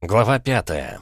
Глава пятая.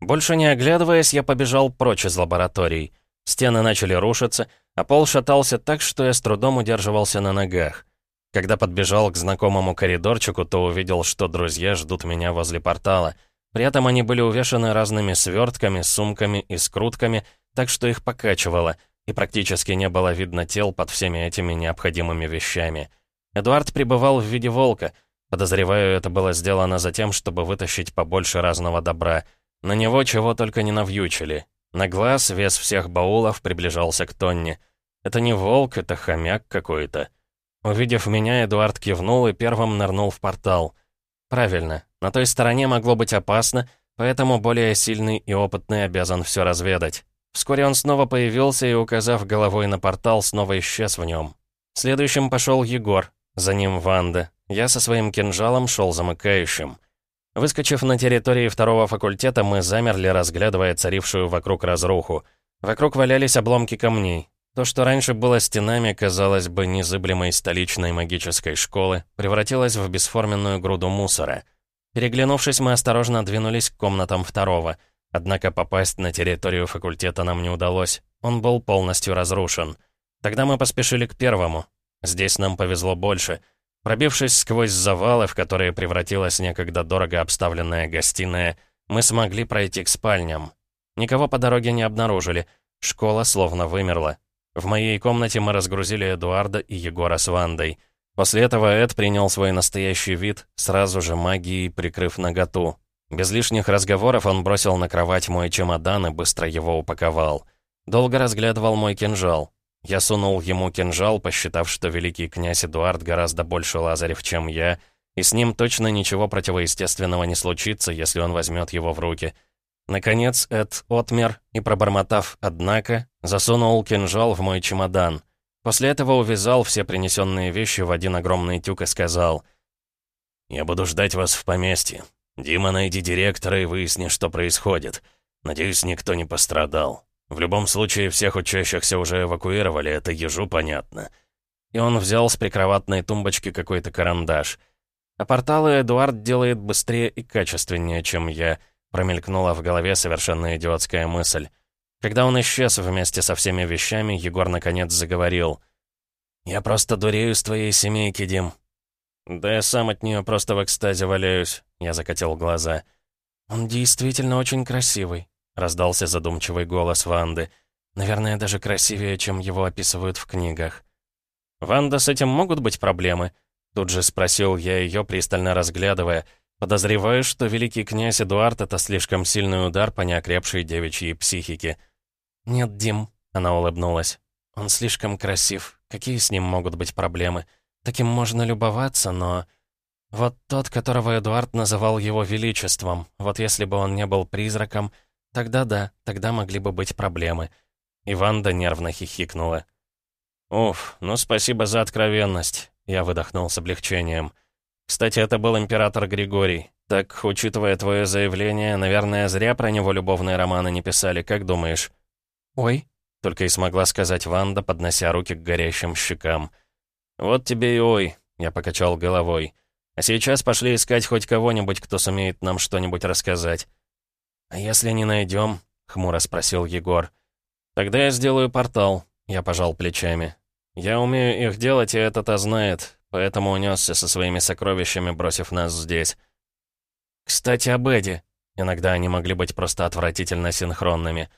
Больше не оглядываясь, я побежал прочь из лабораторий. Стены начали рушиться, а пол шатался так, что я с трудом удерживался на ногах. Когда подбежал к знакомому коридорчику, то увидел, что друзья ждут меня возле портала. При этом они были увешаны разными свертками, сумками и скрутками, так что их покачивало, и практически не было видно тел под всеми этими необходимыми вещами. Эдуард пребывал в виде волка — Подозреваю, это было сделано за тем, чтобы вытащить побольше разного добра. На него чего только не навьючили. На глаз вес всех баулов приближался к тонне. Это не волк, это хомяк какой-то. Увидев меня, Эдуард кивнул и первым нырнул в портал. Правильно, на той стороне могло быть опасно, поэтому более сильный и опытный обязан все разведать. Вскоре он снова появился и, указав головой на портал, снова исчез в нем. Следующим пошел Егор, за ним Ванда, я со своим кинжалом шел замыкающим. Выскочив на территории второго факультета, мы замерли, разглядывая царившую вокруг разруху. Вокруг валялись обломки камней. То, что раньше было стенами, казалось бы, незыблемой столичной магической школы, превратилось в бесформенную груду мусора. Переглянувшись, мы осторожно двинулись к комнатам второго. Однако попасть на территорию факультета нам не удалось. Он был полностью разрушен. Тогда мы поспешили к первому. Здесь нам повезло больше — Пробившись сквозь завалы, в которые превратилась некогда дорого обставленная гостиная, мы смогли пройти к спальням. Никого по дороге не обнаружили. Школа словно вымерла. В моей комнате мы разгрузили Эдуарда и Егора с Вандой. После этого Эд принял свой настоящий вид, сразу же магией прикрыв наготу. Без лишних разговоров он бросил на кровать мой чемодан и быстро его упаковал. Долго разглядывал мой кинжал. Я сунул ему кинжал, посчитав, что великий князь Эдуард гораздо больше Лазарев, чем я, и с ним точно ничего противоестественного не случится, если он возьмет его в руки. Наконец Эд отмер и, пробормотав «однако», засунул кинжал в мой чемодан. После этого увязал все принесенные вещи в один огромный тюк и сказал «Я буду ждать вас в поместье. Дима, найди директора и выясни, что происходит. Надеюсь, никто не пострадал». В любом случае, всех учащихся уже эвакуировали, это ежу понятно. И он взял с прикроватной тумбочки какой-то карандаш. А порталы Эдуард делает быстрее и качественнее, чем я, промелькнула в голове совершенно идиотская мысль. Когда он исчез вместе со всеми вещами, Егор наконец заговорил. «Я просто дурею с твоей семейки, Дим». «Да я сам от нее просто в экстазе валяюсь», — я закатил глаза. «Он действительно очень красивый», — раздался задумчивый голос Ванды. «Наверное, даже красивее, чем его описывают в книгах». «Ванда, с этим могут быть проблемы?» Тут же спросил я ее, пристально разглядывая. Подозреваю, что великий князь Эдуард — это слишком сильный удар по неокрепшей девичьей психике. «Нет, Дим», — она улыбнулась. «Он слишком красив. Какие с ним могут быть проблемы? Таким можно любоваться, но...» Вот тот, которого Эдуард называл его величеством, вот если бы он не был призраком, Тогда да, тогда могли бы быть проблемы. И Ванда нервно хихикнула. «Уф, ну спасибо за откровенность», — я выдохнул с облегчением. «Кстати, это был император Григорий. Так, учитывая твое заявление, наверное, зря про него любовные романы не писали, как думаешь?» «Ой», — только и смогла сказать Ванда, поднося руки к горящим щекам. «Вот тебе и ой», — я покачал головой. «А сейчас пошли искать хоть кого-нибудь, кто сумеет нам что-нибудь рассказать». «А если не найдем?» — хмуро спросил Егор. «Тогда я сделаю портал», — я пожал плечами. «Я умею их делать, и это-то знает, поэтому унесся со своими сокровищами, бросив нас здесь». «Кстати, об Эдди. Иногда они могли быть просто отвратительно синхронными.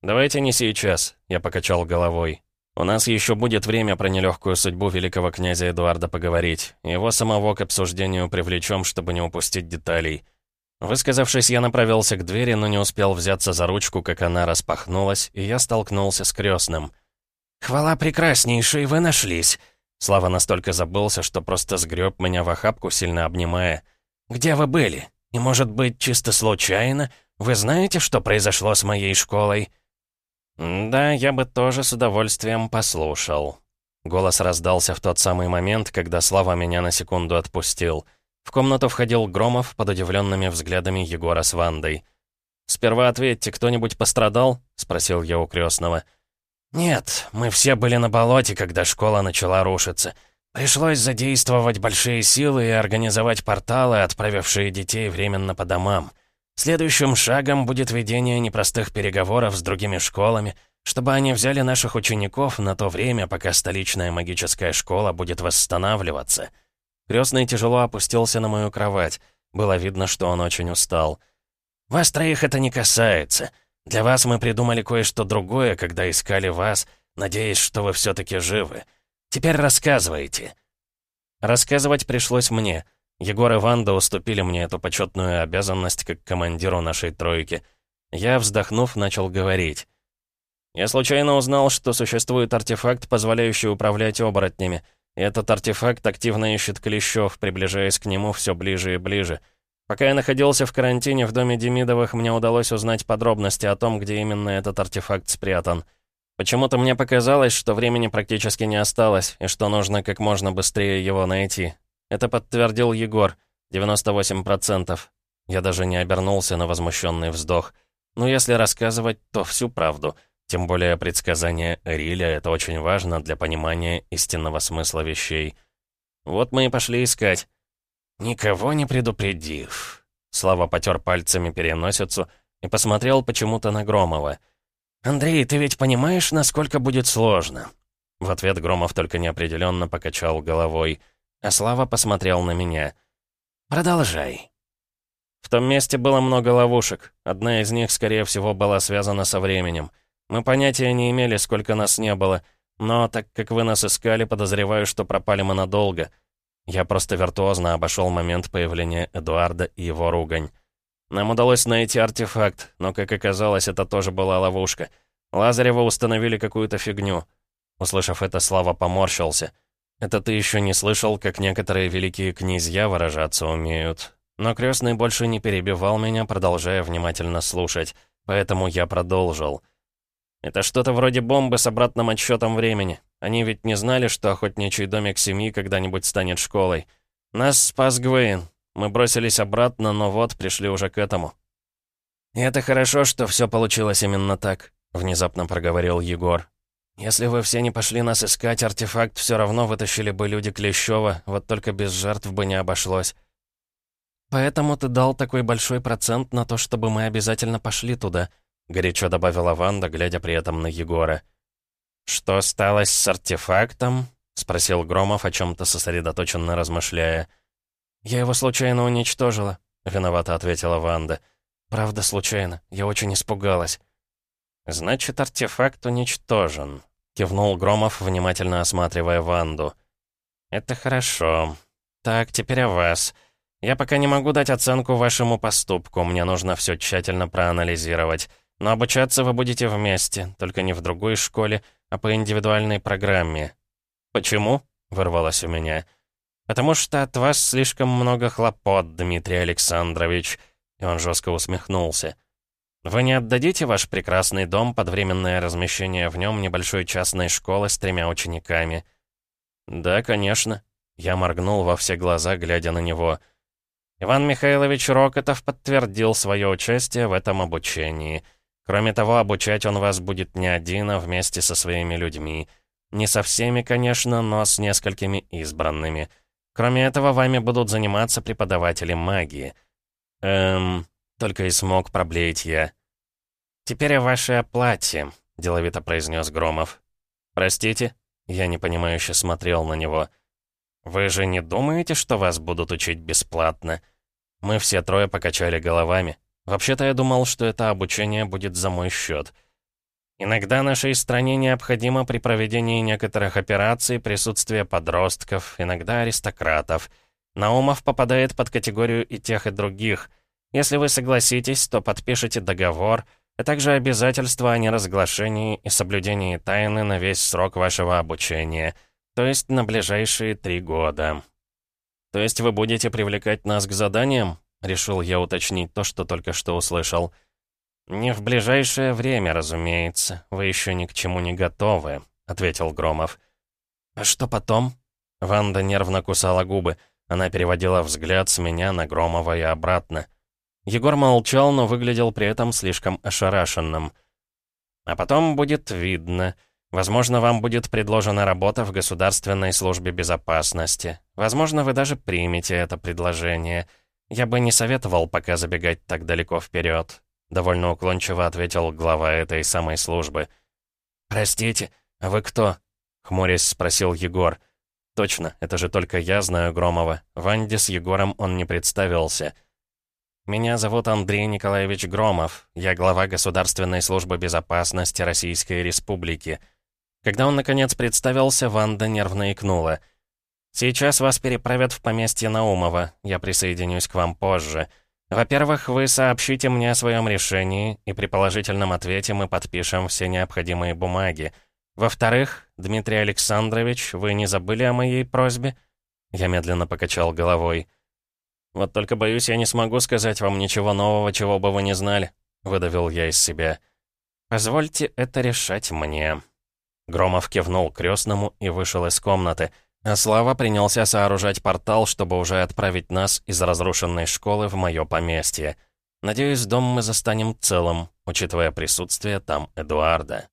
Давайте не сейчас», — я покачал головой. «У нас еще будет время про нелегкую судьбу великого князя Эдуарда поговорить. Его самого к обсуждению привлечем, чтобы не упустить деталей». Высказавшись, я направился к двери, но не успел взяться за ручку, как она распахнулась, и я столкнулся с крестным. «Хвала прекраснейшей, вы нашлись!» Слава настолько забылся, что просто сгреб меня в охапку, сильно обнимая. «Где вы были? И, может быть, чисто случайно? Вы знаете, что произошло с моей школой?» «Да, я бы тоже с удовольствием послушал». Голос раздался в тот самый момент, когда Слава меня на секунду отпустил — в комнату входил Громов под удивленными взглядами Егора с Вандой. «Сперва ответьте, кто-нибудь пострадал?» — спросил я у крестного. «Нет, мы все были на болоте, когда школа начала рушиться. Пришлось задействовать большие силы и организовать порталы, отправившие детей временно по домам. Следующим шагом будет ведение непростых переговоров с другими школами, чтобы они взяли наших учеников на то время, пока столичная магическая школа будет восстанавливаться. Крестный тяжело опустился на мою кровать. Было видно, что он очень устал. «Вас троих это не касается. Для вас мы придумали кое-что другое, когда искали вас, надеясь, что вы все-таки живы. Теперь рассказывайте». Рассказывать пришлось мне. Егор и Ванда уступили мне эту почетную обязанность как командиру нашей тройки. Я, вздохнув, начал говорить. Я случайно узнал, что существует артефакт, позволяющий управлять оборотнями. Этот артефакт активно ищет Клещев, приближаясь к нему все ближе и ближе. Пока я находился в карантине в доме Демидовых, мне удалось узнать подробности о том, где именно этот артефакт спрятан. Почему-то мне показалось, что времени практически не осталось, и что нужно как можно быстрее его найти. Это подтвердил Егор. 98%. Я даже не обернулся на возмущенный вздох. Но если рассказывать, то всю правду. Тем более предсказание Риля — это очень важно для понимания истинного смысла вещей. Вот мы и пошли искать. Никого не предупредив. Слава потер пальцами переносицу и посмотрел почему-то на Громова — «Андрей, ты ведь понимаешь, насколько будет сложно?» В ответ Громов только неопределенно покачал головой, а Слава посмотрел на меня. «Продолжай». В том месте было много ловушек. Одна из них, скорее всего, была связана со временем. Мы понятия не имели, сколько нас не было, но так как вы нас искали, подозреваю, что пропали мы надолго. Я просто виртуозно обошел момент появления Эдуарда и его ругань. Нам удалось найти артефакт, но, как оказалось, это тоже была ловушка. Лазарева установили какую-то фигню. Услышав это, Слава поморщился. Это ты еще не слышал, как некоторые великие князья выражаться умеют. Но крестный больше не перебивал меня, продолжая внимательно слушать, поэтому я продолжил. Это что-то вроде бомбы с обратным отсчетом времени. Они ведь не знали, что охотничий домик семьи когда-нибудь станет школой. Нас спас Гвейн, мы бросились обратно, но вот, пришли уже к этому. «И это хорошо, что все получилось именно так», — внезапно проговорил Егор. «Если вы все не пошли нас искать, артефакт все равно вытащили бы люди Клещева, вот только без жертв бы не обошлось». «Поэтому ты дал такой большой процент на то, чтобы мы обязательно пошли туда», — горячо добавила Ванда, глядя при этом на Егора. «Что стало с артефактом?» — спросил Громов, о чем то сосредоточенно размышляя. «Я его случайно уничтожила», — виновато ответила Ванда. «Правда, случайно. Я очень испугалась». «Значит, артефакт уничтожен», — кивнул Громов, внимательно осматривая Ванду. «Это хорошо. Так, теперь о вас. Я пока не могу дать оценку вашему поступку, мне нужно все тщательно проанализировать. Но обучаться вы будете вместе, только не в другой школе, а по индивидуальной программе». «Почему?» — вырвалось у меня. «Потому что от вас слишком много хлопот, Дмитрий Александрович», и он жестко усмехнулся. «Вы не отдадите ваш прекрасный дом под временное размещение в нем небольшой частной школы с тремя учениками?» «Да, конечно», — я моргнул во все глаза, глядя на него. Иван Михайлович Рокотов подтвердил свое участие в этом обучении. Кроме того, обучать он вас будет не один, а вместе со своими людьми. Не со всеми, конечно, но с несколькими избранными. Кроме этого, вами будут заниматься преподаватели магии. Эм, только и смог проблеять я. Теперь о вашей оплате, деловито произнес Громов. Простите? Я непонимающе смотрел на него. Вы же не думаете, что вас будут учить бесплатно? Мы все трое покачали головами. Вообще-то я думал, что это обучение будет за мой счет. Иногда нашей стране необходимо при проведении некоторых операций присутствие подростков, иногда аристократов. Наумов попадает под категорию и тех, и других. Если вы согласитесь, то подпишите договор, а также обязательства о неразглашении и соблюдении тайны на весь срок вашего обучения, то есть на ближайшие три года. То есть вы будете привлекать нас к заданиям? Решил я уточнить то, что только что услышал. «Не в ближайшее время, разумеется. Вы еще ни к чему не готовы», — ответил Громов. «А что потом?» Ванда нервно кусала губы. Она переводила взгляд с меня на Громова и обратно. Егор молчал, но выглядел при этом слишком ошарашенным. «А потом будет видно. Возможно, вам будет предложена работа в Государственной службе безопасности. Возможно, вы даже примете это предложение. Я бы не советовал пока забегать так далеко вперед. Довольно уклончиво ответил глава этой самой службы. «Простите, а вы кто?» — хмурясь спросил Егор. «Точно, это же только я знаю Громова. Ванде с Егором он не представился». «Меня зовут Андрей Николаевич Громов. Я глава Государственной службы безопасности Российской Республики». Когда он, наконец, представился, Ванда нервно икнула. «Сейчас вас переправят в поместье Наумова. Я присоединюсь к вам позже. Во-первых, вы сообщите мне о своем решении, и при положительном ответе мы подпишем все необходимые бумаги. Во-вторых, Дмитрий Александрович, вы не забыли о моей просьбе?» Я медленно покачал головой. «Вот только боюсь, я не смогу сказать вам ничего нового, чего бы вы не знали», — выдавил я из себя. «Позвольте это решать мне». Громов кивнул крестному и вышел из комнаты, а Слава принялся сооружать портал, чтобы уже отправить нас из разрушенной школы в мое поместье. Надеюсь, дом мы застанем целым, учитывая присутствие там Эдуарда.